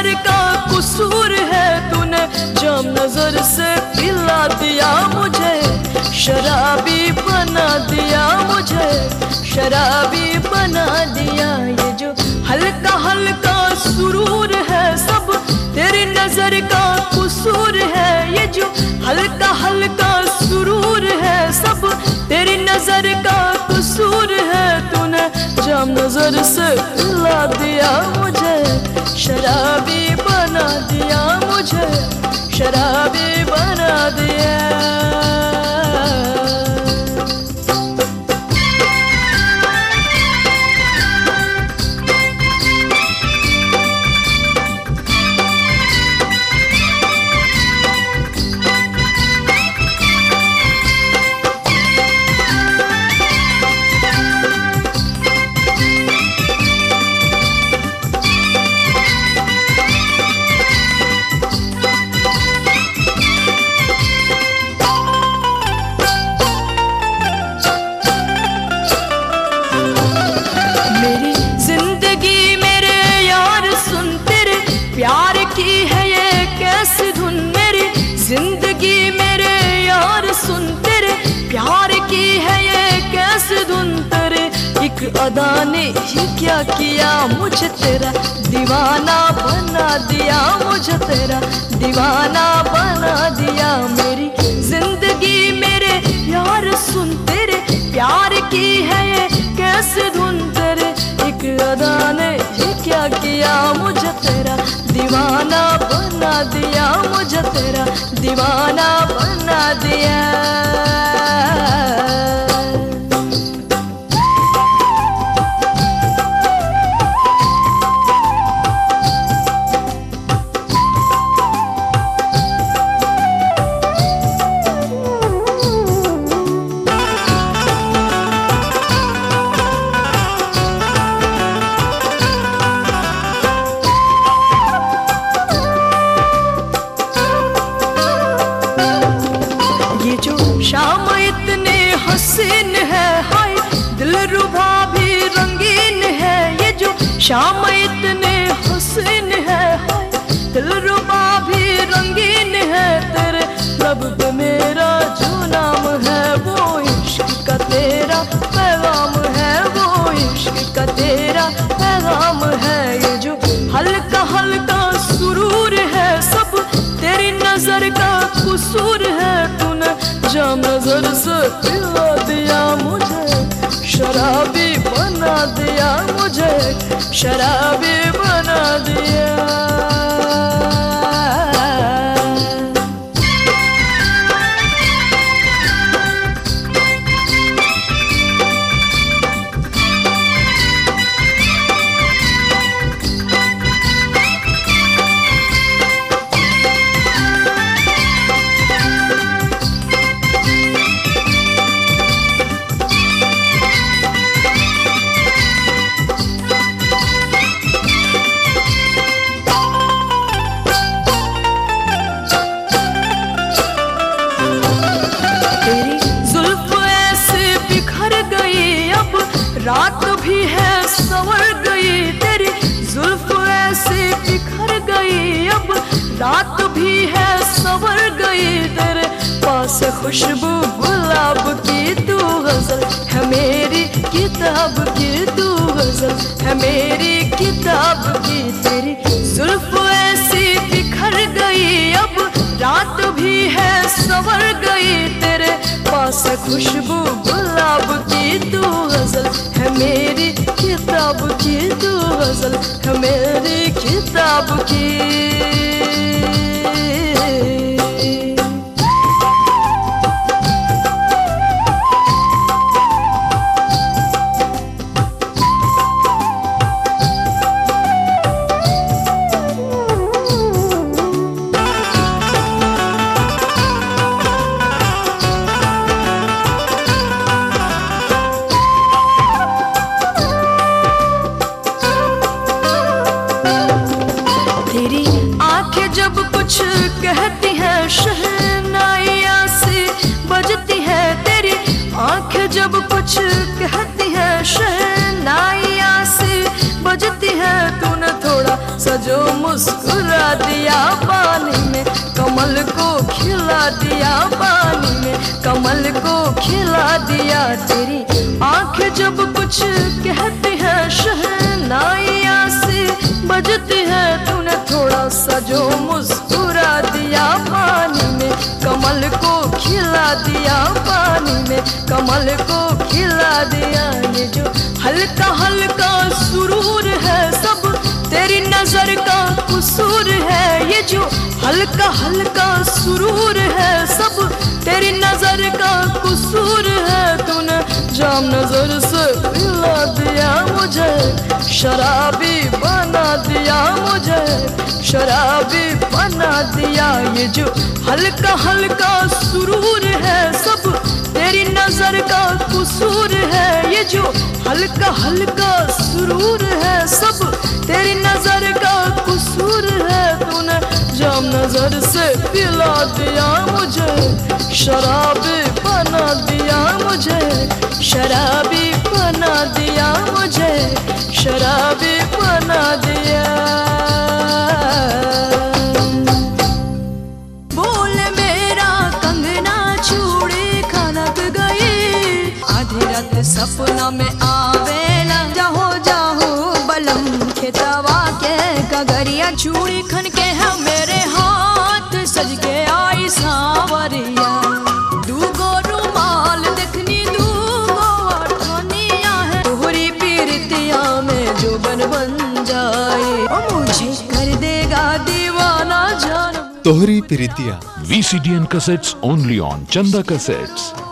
नज़र का कसूर है तूने जाम नज़र से पिला दिया मुझे। शराबी बना दिया मुझे, शराबी बना दिया ये जो हल्का हल्का सुरूर है सब। तेरी नज़र का कसूर है ये जो हल्का हल्का सुरूर है सब। तेरी नज़र का कसूर है तूने जाम नज़र से ला दिया मुझे। शराबी शराबी बना दिया। की है ये कैसी धुन मेरी? ज़िंदगी मेरे यार सुन तेरे। प्यार की है ये कैसी धुन तेरे। एक अदा ने ही क्या किया मुझे तेरा? दीवाना बना दिया मुझे तेरा। दीवाना बना दिया मेरी। ज़िंदगी मेरे यार सुन तेरे। प्यार की है ये कैसे धुन तेरे। एक अदा ने क्या किया मुझे तेरा? दीवाना बना दिया, मुझे तेरा दीवाना बना दिया। शाम इतने हसीन है, दिल रुबा भी रंगीन है, तेरे पे मेरा जो नाम है, वो इश्क का तेरा पैगाम है, वो इश्क का तेरा पैगाम है। ये जो हल्का हल्का सुरूर है, सब तेरी नज़र का कसूर है, तूने जाम नज़र से पिला शराबी बना दिया। तेरी जुल्फ ऐसे बिखर गई, अब रात भी है, संवर गई। तेरी जुल्फ ऐसे बिखर गई, अब रात भी है, संवर गई। तेरे पास खुशबू गुलाब की तू गज़ल है मेरी किताब की तू गज़ल है मेरी किताब की। तेरी जुल्फ पास खुशबू गुलाब की तू गज़ल हमेरी मेरी किताब की तू गज़ल हमेरी मेरी किताब की। कहती है, शहनाइया से बजती है तेरी आँखें जब कुछ कहती है, शहनाइया से बजती है, तूने थोड़ा सजो मुस्कुरा दिया पानी में, कमल को खिला दिया पानी में, कमल को खिला दिया तेरी आँखें जब कुछ कहती है, शहनाइया से बजती है, तूने थोड़ा सजो मुस्कुरा खिला दिया पानी में, कमल को खिला दिया ये जो हल्का हल्का सुरूर है सब, तेरी नज़र का कसूर है ये जो हल्का हल्का सुरूर है सब, तेरी नज़र का कसूर है, तूने जाम नज़र से पिला दिया मुझे, शराबी बना दिया मुझे, शराबी बना दिया ये जो हल्का हल्का सुरूर है सब, तेरी नज़र का कसूर है ये जो हल्का हल्का सुरूर है सब, तेरी नज़र का कसूर है तूने जाम नज़र से पिला दिया मुझे, शराबी बना दिया मुझे, शराबी बना दिया मुझे। सपना में आवेला जाहो जाहो, बलम खेतवा के कगरिया चूड़ी खन के है मेरे हाथ सज के आई सावरिया। दूगो रुमाल देखनी, दूगो अठनिया है। तोहरी पीरतिया में जो बन बन जाए। ओ मुझे कर देगा दीवाना जान। तोहरी प्रीतिया and cassettes only on Chanda Cassettes.